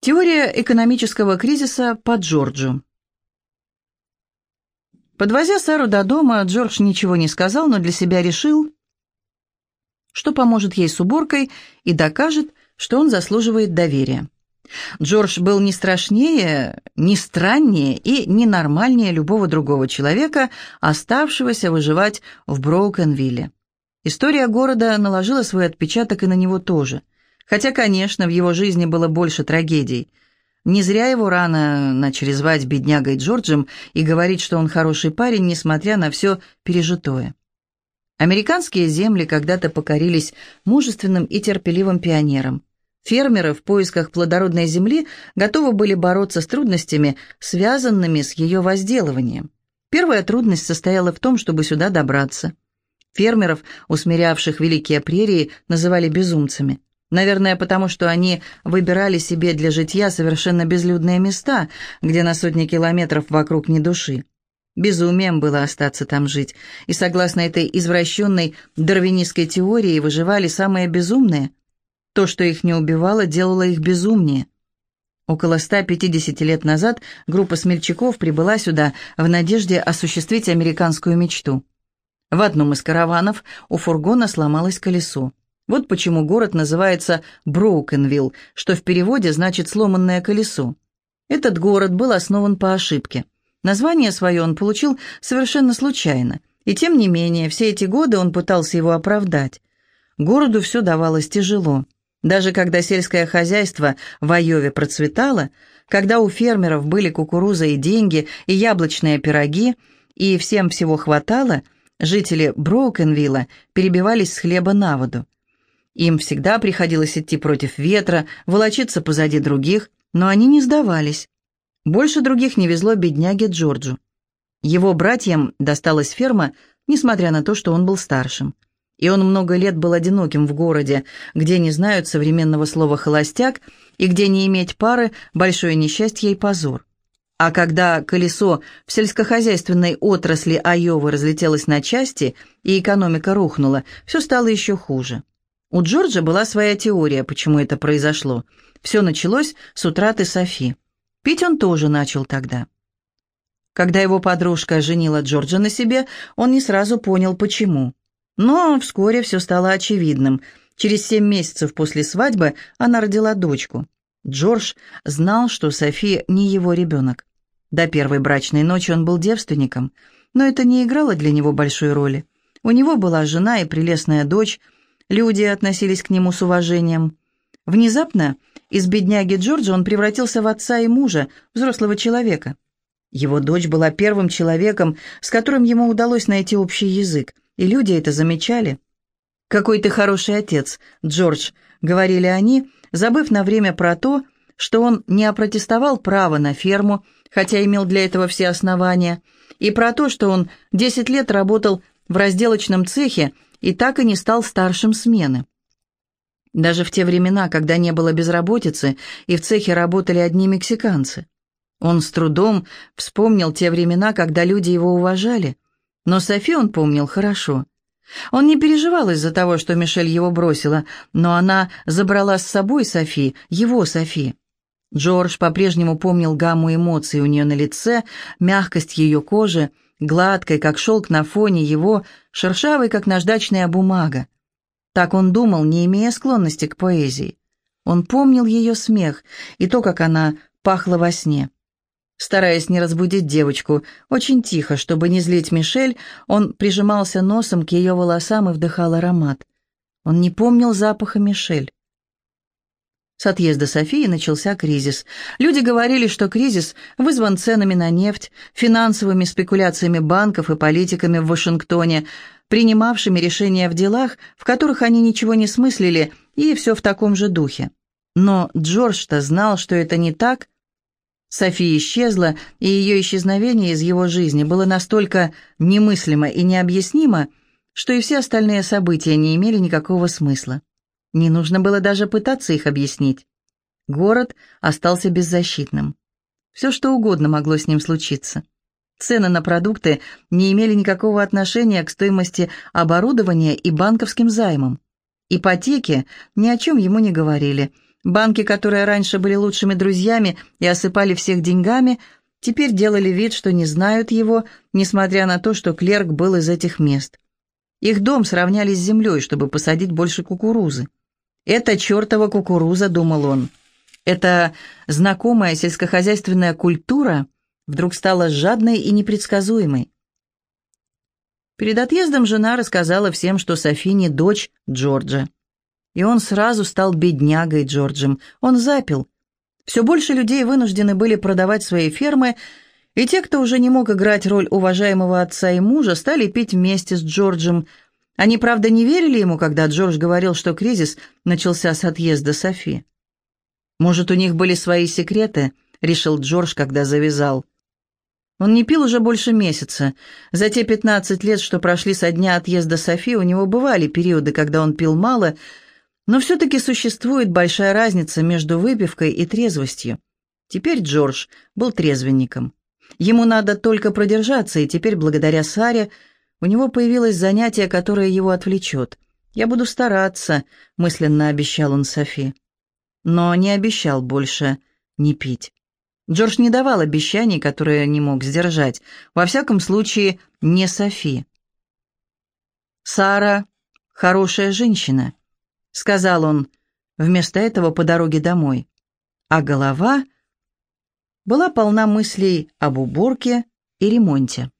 Теория экономического кризиса по Джорджу. Подвозя Сару до дома, Джордж ничего не сказал, но для себя решил, что поможет ей с уборкой и докажет, что он заслуживает доверия. Джордж был не страшнее, не страннее и не нормальнее любого другого человека, оставшегося выживать в Броукенвилле. История города наложила свой отпечаток и на него тоже – Хотя, конечно, в его жизни было больше трагедий. Не зря его рано начали звать беднягой Джорджем и говорить, что он хороший парень, несмотря на все пережитое. Американские земли когда-то покорились мужественным и терпеливым пионерам. Фермеры в поисках плодородной земли готовы были бороться с трудностями, связанными с ее возделыванием. Первая трудность состояла в том, чтобы сюда добраться. Фермеров, усмирявших великие прерии, называли безумцами. Наверное, потому что они выбирали себе для житья совершенно безлюдные места, где на сотни километров вокруг ни души. Безумием было остаться там жить, и согласно этой извращенной дарвинистской теории выживали самые безумные. То, что их не убивало, делало их безумнее. Около 150 лет назад группа смельчаков прибыла сюда в надежде осуществить американскую мечту. В одном из караванов у фургона сломалось колесо. Вот почему город называется Броукенвилл, что в переводе значит «сломанное колесо». Этот город был основан по ошибке. Название свое он получил совершенно случайно, и тем не менее все эти годы он пытался его оправдать. Городу все давалось тяжело. Даже когда сельское хозяйство в Айове процветало, когда у фермеров были кукуруза и деньги, и яблочные пироги, и всем всего хватало, жители Броукенвилла перебивались с хлеба на воду. Им всегда приходилось идти против ветра, волочиться позади других, но они не сдавались. Больше других не везло бедняге Джорджу. Его братьям досталась ферма, несмотря на то, что он был старшим. И он много лет был одиноким в городе, где не знают современного слова «холостяк» и где не иметь пары – большое несчастье и позор. А когда колесо в сельскохозяйственной отрасли Айовы разлетелось на части и экономика рухнула, все стало еще хуже. У Джорджа была своя теория, почему это произошло. Все началось с утраты Софи. Пить он тоже начал тогда. Когда его подружка женила Джорджа на себе, он не сразу понял, почему. Но вскоре все стало очевидным. Через семь месяцев после свадьбы она родила дочку. Джордж знал, что Софи не его ребенок. До первой брачной ночи он был девственником, но это не играло для него большой роли. У него была жена и прелестная дочь – Люди относились к нему с уважением. Внезапно из бедняги Джорджа он превратился в отца и мужа, взрослого человека. Его дочь была первым человеком, с которым ему удалось найти общий язык, и люди это замечали. «Какой ты хороший отец, Джордж», — говорили они, забыв на время про то, что он не опротестовал право на ферму, хотя имел для этого все основания, и про то, что он десять лет работал в разделочном цехе и так и не стал старшим смены. Даже в те времена, когда не было безработицы, и в цехе работали одни мексиканцы. Он с трудом вспомнил те времена, когда люди его уважали, но Софи он помнил хорошо. Он не переживал из-за того, что Мишель его бросила, но она забрала с собой Софи, его Софи. Джордж по-прежнему помнил гамму эмоций у нее на лице, мягкость ее кожи, гладкой, как шелк на фоне его, шершавой, как наждачная бумага. Так он думал, не имея склонности к поэзии. Он помнил ее смех и то, как она пахла во сне. Стараясь не разбудить девочку, очень тихо, чтобы не злить Мишель, он прижимался носом к ее волосам и вдыхал аромат. Он не помнил запаха Мишель. С отъезда Софии начался кризис. Люди говорили, что кризис вызван ценами на нефть, финансовыми спекуляциями банков и политиками в Вашингтоне, принимавшими решения в делах, в которых они ничего не смыслили, и все в таком же духе. Но Джордж-то знал, что это не так. София исчезла, и ее исчезновение из его жизни было настолько немыслимо и необъяснимо, что и все остальные события не имели никакого смысла. Не нужно было даже пытаться их объяснить. Город остался беззащитным. Все, что угодно могло с ним случиться. Цены на продукты не имели никакого отношения к стоимости оборудования и банковским займам. Ипотеки ни о чем ему не говорили, Банки, которые раньше были лучшими друзьями и осыпали всех деньгами, теперь делали вид, что не знают его, несмотря на то, что клерк был из этих мест. Их дом сравняли с землей, чтобы посадить больше кукурузы. «Это чертова кукуруза», — думал он. Эта знакомая сельскохозяйственная культура вдруг стала жадной и непредсказуемой. Перед отъездом жена рассказала всем, что Софи не дочь Джорджа. И он сразу стал беднягой Джорджем. Он запил. Все больше людей вынуждены были продавать свои фермы, и те, кто уже не мог играть роль уважаемого отца и мужа, стали пить вместе с Джорджем. Они, правда, не верили ему, когда Джордж говорил, что кризис начался с отъезда Софи. «Может, у них были свои секреты?» — решил Джордж, когда завязал. Он не пил уже больше месяца. За те пятнадцать лет, что прошли со дня отъезда Софи, у него бывали периоды, когда он пил мало — но все-таки существует большая разница между выпивкой и трезвостью. Теперь Джордж был трезвенником. Ему надо только продержаться, и теперь, благодаря Саре, у него появилось занятие, которое его отвлечет. «Я буду стараться», — мысленно обещал он Софи. Но не обещал больше не пить. Джордж не давал обещаний, которые не мог сдержать. Во всяком случае, не Софи. Сара — хорошая женщина сказал он вместо этого по дороге домой. А голова была полна мыслей об уборке и ремонте.